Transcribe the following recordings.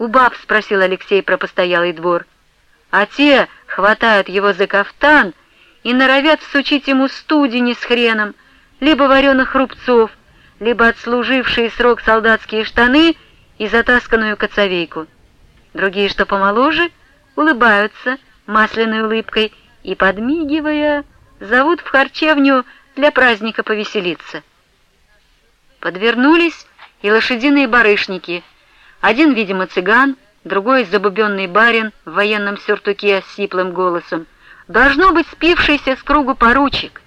«У баб?» — спросил Алексей про постоялый двор. А те хватают его за кафтан и норовят всучить ему студени с хреном, либо вареных рубцов, либо отслужившие срок солдатские штаны и затасканную коцовейку. Другие, что помоложе, улыбаются масляной улыбкой и, подмигивая, зовут в харчевню для праздника повеселиться. Подвернулись и лошадиные барышники. Один, видимо, цыган, другой забубенный барин в военном сюртуке с сиплым голосом. Должно быть спившийся с кругу поручик.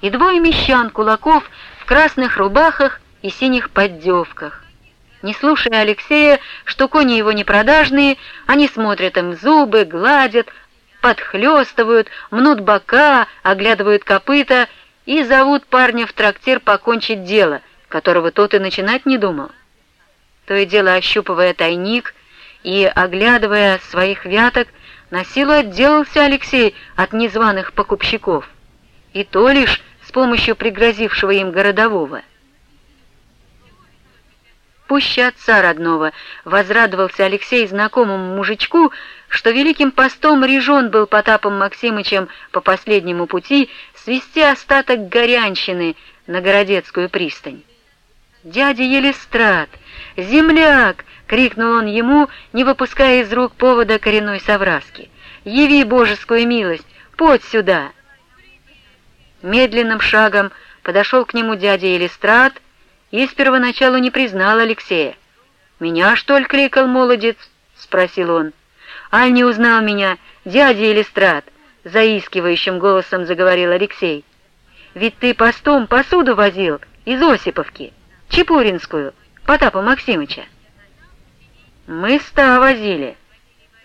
И двое мещан кулаков в красных рубахах и синих поддевках. Не слушая Алексея, что кони его непродажные, они смотрят им в зубы, гладят, подхлёстывают, мнут бока, оглядывают копыта и зовут парня в трактир покончить дело, которого тот и начинать не думал. То и дело ощупывая тайник и, оглядывая своих вяток, на силу отделался Алексей от незваных покупщиков, и то лишь с помощью пригрозившего им городового. Пуще отца родного возрадовался Алексей знакомому мужичку, что великим постом режен был Потапом Максимычем по последнему пути свести остаток горянщины на Городецкую пристань. «Дядя Елистрат! Земляк!» — крикнул он ему, не выпуская из рук повода коренной совраски. «Яви божескую милость! Подь сюда!» Медленным шагом подошел к нему дядя Елистрат и с первоначалу не признал Алексея. «Меня, что ли, крикал молодец?» — спросил он. «Аль не узнал меня, дядя Илистрат!» — заискивающим голосом заговорил Алексей. «Ведь ты постом посуду возил из Осиповки, Чепуринскую, Потапа Максимыча». «Мы ста возили».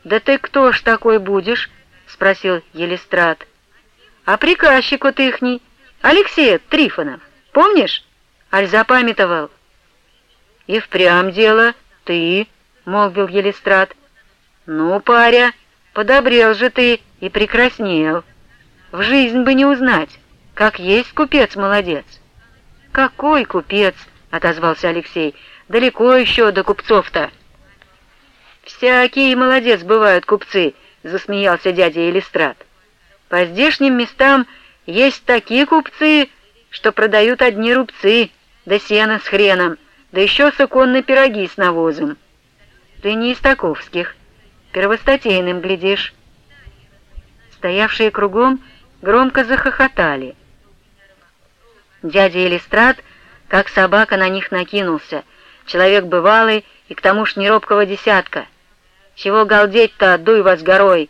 «Да ты кто ж такой будешь?» — спросил Елистрат. «А приказчик вот ихний, Алексей Трифонов, помнишь?» Аль запамятовал. «И впрямь дело, ты», — молвил Елистрат. «Ну, паря, подобрел же ты и прекраснел. В жизнь бы не узнать, как есть купец молодец». «Какой купец?» — отозвался Алексей. «Далеко еще до купцов-то». «Всякие молодец бывают купцы», — засмеялся дядя Илистрат. «По здешним местам есть такие купцы, что продают одни рубцы, да сено с хреном, да еще суконные пироги с навозом. Ты не из таковских, первостатейным глядишь». Стоявшие кругом громко захохотали. Дядя Илистрат, как собака, на них накинулся. Человек бывалый и к тому ж неробкого десятка. «Чего галдеть-то, дуй вас горой!»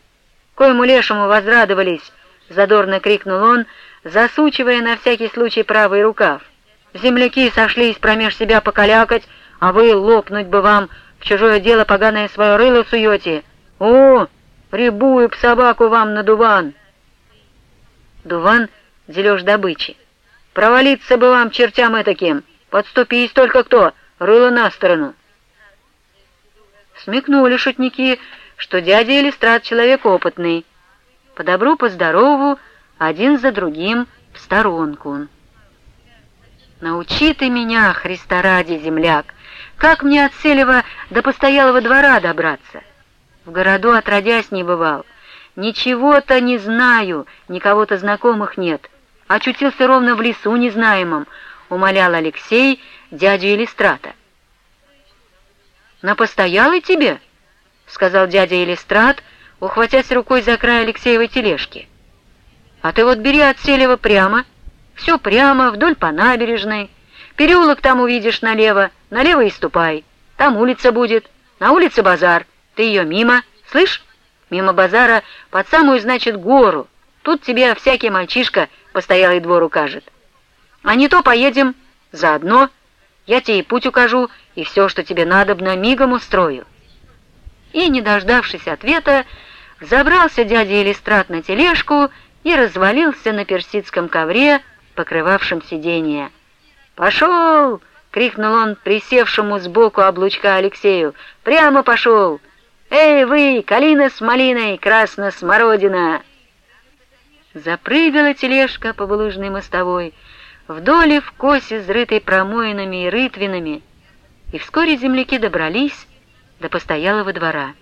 «Коему лешему возрадовались!» — задорно крикнул он, засучивая на всякий случай правый рукав. «Земляки сошлись промеж себя покалякать, а вы лопнуть бы вам, в чужое дело поганое свое рыло суете! О, прибую б собаку вам на дуван!» Дуван — дележ добычи. «Провалиться бы вам, чертям этаким! Подступись только кто, рыло на сторону!» Смекнули шутники, что дядя Элистрат человек опытный. По добру, по здорову, один за другим в сторонку. «Научи ты меня, Христа ради, земляк, как мне от Селева до постоялого двора добраться? В городу отродясь не бывал. Ничего-то не знаю, никого-то знакомых нет. Очутился ровно в лесу незнаемом», — умолял Алексей дядю Элистрата. «На постоялый тебе?» — сказал дядя Элистрат, ухватясь рукой за край Алексеевой тележки. «А ты вот бери от Селева прямо, все прямо, вдоль по набережной. Переулок там увидишь налево, налево и ступай. Там улица будет, на улице базар. Ты ее мимо, слышь? Мимо базара под самую, значит, гору. Тут тебе всякий мальчишка постоялый двор укажет. А не то поедем заодно, я тебе и путь укажу, и все, что тебе надобно, мигом устрою». И, не дождавшись ответа, забрался дядя Элистрат на тележку и развалился на персидском ковре, покрывавшем сиденье. «Пошел!» — крикнул он присевшему сбоку облучка Алексею. «Прямо пошел! Эй вы, калина с малиной, красно-смородина!» Запрыгала тележка по булыжной мостовой, вдоль и в косе, изрытой промоинами и рытвинами, и вскоре земляки добрались до постоялого двора.